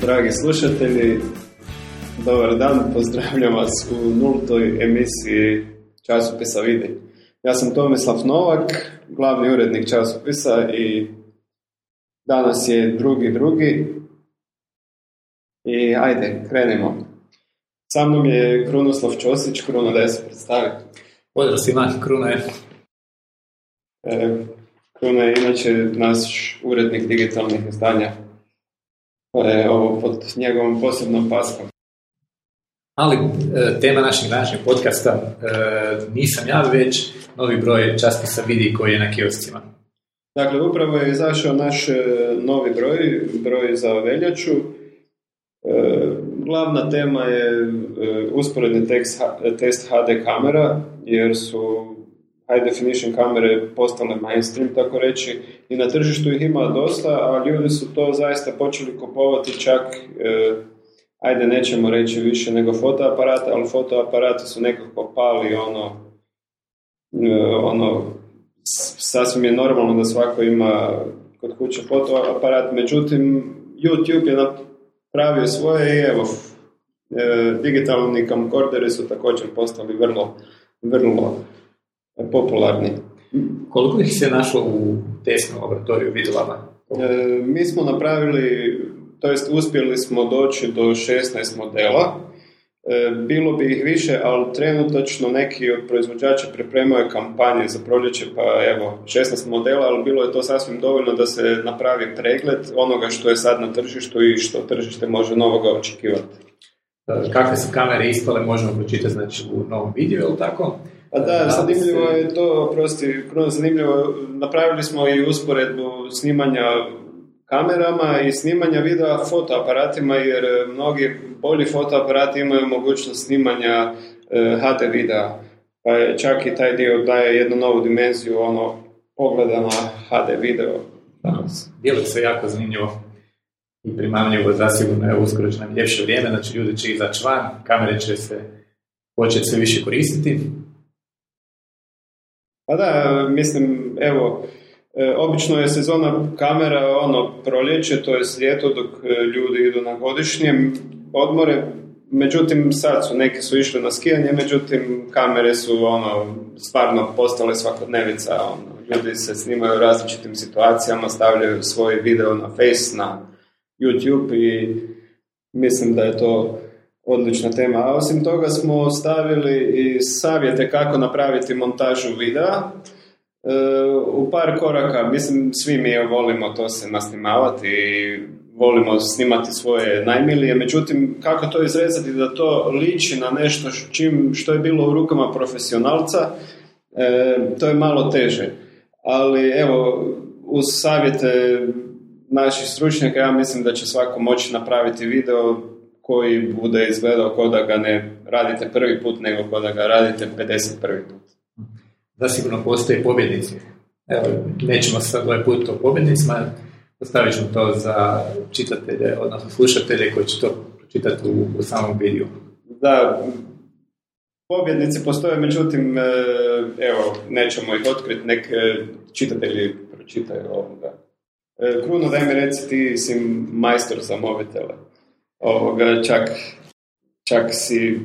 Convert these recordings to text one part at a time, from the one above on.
dragi slušatelji. Dobar dan, pozdravljam vas u nultoj emisiji časopisa Vidi. Ja sam Tomislav Novak, glavni urednik časopisa i danas je drugi drugi. I ajde, krenimo. Sa mnom je Krunoslav Ćosić, Kruno da se predstavi. Pozdrav svima, Kruno je. E, Kruno je inače naš urednik digitalnih izdanja. Je ovo pod njegovom posebnom paskom. Ali e, tema našeg današnjeg podcasta e, nisam ja, već novi broj časpisa vidi koji je na kioscima. Dakle, upravo je izašao naš e, novi broj, broj za veljaču. Glavna tema je usporedni tekst, test HD kamera, jer su high definition kamere postale mainstream, tako reći, i na tržištu ih ima dosta, a ljudi su to zaista počeli kupovati čak, e, ajde nećemo reći više nego fotoaparate, ali fotoaparati su nekako pali ono, e, ono, sasvim je normalno da svako ima kod kuće fotoaparat, međutim, YouTube je napravio svoje i evo, e, digitalni camcorderi su također postali vrlo, vrlo popularni. Koliko ih se našlo u testnom laboratoriju vidlama? E, mi smo napravili, to jest uspjeli smo doći do 16 modela. E, bilo bi ih više, ali trenutačno neki od proizvođača pripremaju kampanje za proljeće, pa evo, 16 modela, ali bilo je to sasvim dovoljno da se napravi pregled onoga što je sad na tržištu i što tržište može novoga očekivati. E, kakve su kamere ispale, možemo pročitati znači, u novom videu, ili tako? Pa da, zanimljivo je to, prosti, zanimljivo, napravili smo i usporedbu snimanja kamerama i snimanja videa fotoaparatima, jer mnogi bolji fotoaparati imaju mogućnost snimanja e, HD videa. Pa je čak i taj dio daje jednu novu dimenziju, ono, pogleda na HD video. Dijeli se jako zanimljivo i primamljivo, zasigurno je uskoro će nam ljepše vrijeme, znači ljudi će izaći van, kamere će se početi sve više koristiti, pa da, mislim, evo, e, obično je sezona kamera ono proljeće, to je ljeto dok e, ljudi idu na godišnje odmore, međutim sad su, neki su išli na skijanje, međutim kamere su ono stvarno postale svakodnevica, ono, ljudi se snimaju u različitim situacijama, stavljaju svoj video na Face, na YouTube i mislim da je to odlična tema. A osim toga smo stavili i savjete kako napraviti montažu videa e, u par koraka. Mislim, svi mi volimo to se nasnimavati i volimo snimati svoje najmilije, međutim, kako to izrezati da to liči na nešto čim, što je bilo u rukama profesionalca, e, to je malo teže. Ali evo, uz savjete naših stručnjaka ja mislim da će svako moći napraviti video koji bude izgledao kao da ga ne radite prvi put, nego kao da ga radite 51. put. Zasigurno postoje pobjednici. Evo, nećemo sad ovaj put o pobjednicima, ostavit ćemo to za čitatelje, odnosno slušatelje koji će to pročitati u, u samom videu. Da, pobjednici postoje, međutim, e, evo, nećemo ih otkriti, nek e, čitatelji pročitaju ovoga. E, Kruno, daj mi reci, ti si majstor za mobitele ovoga, čak, čak si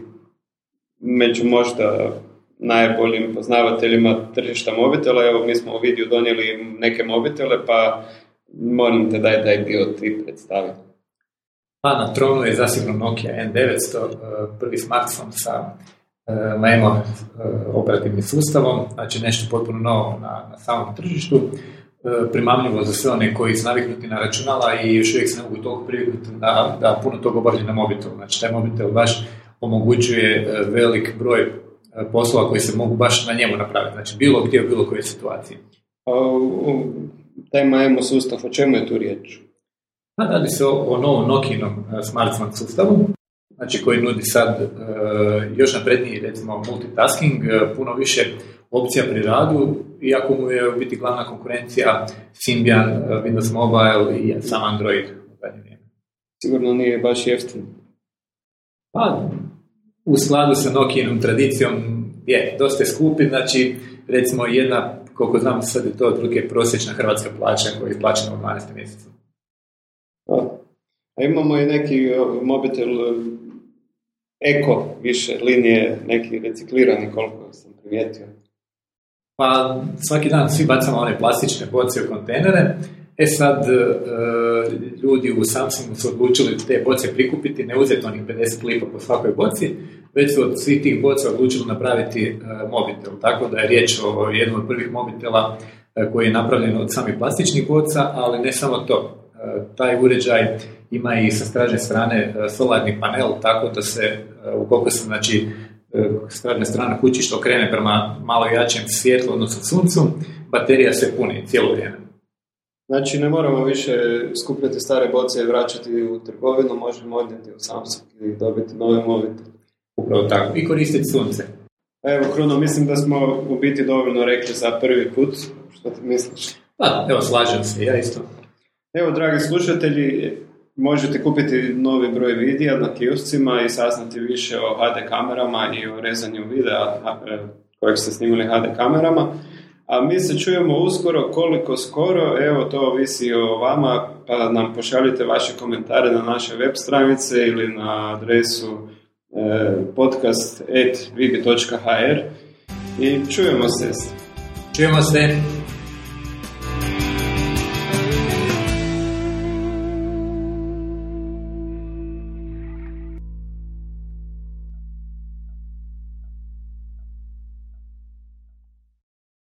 među možda najboljim poznavateljima tržišta mobitela. Evo, mi smo u videu donijeli neke mobitele, pa molim te daj taj dio ti predstavi. Pa na tronu je zasigurno Nokia N900, e, prvi smartphone sa Lemo e, operativnim sustavom, znači nešto potpuno novo na, na samom tržištu. E, primamljivo za sve one koji su naviknuti na računala i još uvijek se ne mogu toliko priviknuti da, da puno toga obavljaju na mobitelu. Znači, taj mobitel baš omogućuje e, velik broj e, poslova koji se mogu baš na njemu napraviti. Znači, bilo gdje u bilo kojoj situaciji. A, tema EMO sustav, o čemu je tu riječ? Pa radi se o, o novom Nokinom smartphone sustavu, znači koji nudi sad još napredniji, recimo, multitasking, puno više opcija pri radu, iako mu je u biti glavna konkurencija Symbian, eh, Windows Mobile i sam Android Sigurno nije baš jeftin. Pa, u skladu sa Nokijinom tradicijom je dosta skupi, znači recimo jedna, koliko znam sad je to otprilike prosječna hrvatska plaća koja je plaćena u 12. mjesecu. A imamo i neki mobitel eko više linije, neki reciklirani koliko sam primijetio. Pa svaki dan svi bacamo one plastične boce u kontejnere. E sad, e, ljudi u Samsungu su odlučili te boce prikupiti, ne uzeti onih 50 lipa po svakoj boci, već su od svih tih boca odlučili napraviti e, mobitel. Tako da je riječ o jednom od prvih mobitela e, koji je napravljen od samih plastičnih boca, ali ne samo to. Taj uređaj ima i sa stražne strane solarni panel, tako da se, ukoliko se znači, stražna strana kući što krene prema malo jačem svjetlu, odnosno suncu, baterija se puni cijelo vrijeme. Znači ne moramo više skupljati stare boce i vraćati u trgovinu, možemo odnijeti u Samsung i dobiti nove mobitel. Upravo tako. I koristiti sunce. Evo, Kruno, mislim da smo u biti dovoljno rekli za prvi put. Što ti misliš? Pa, evo, slažem se, ja isto. Evo, dragi slušatelji, možete kupiti novi broj videa na kioscima i saznati više o HD kamerama i o rezanju videa e, kojeg ste snimili HD kamerama. A mi se čujemo uskoro, koliko skoro, evo to ovisi o vama, pa nam pošaljite vaše komentare na naše web stranice ili na adresu e, podcast.vibi.hr i čujemo se. Čujemo se.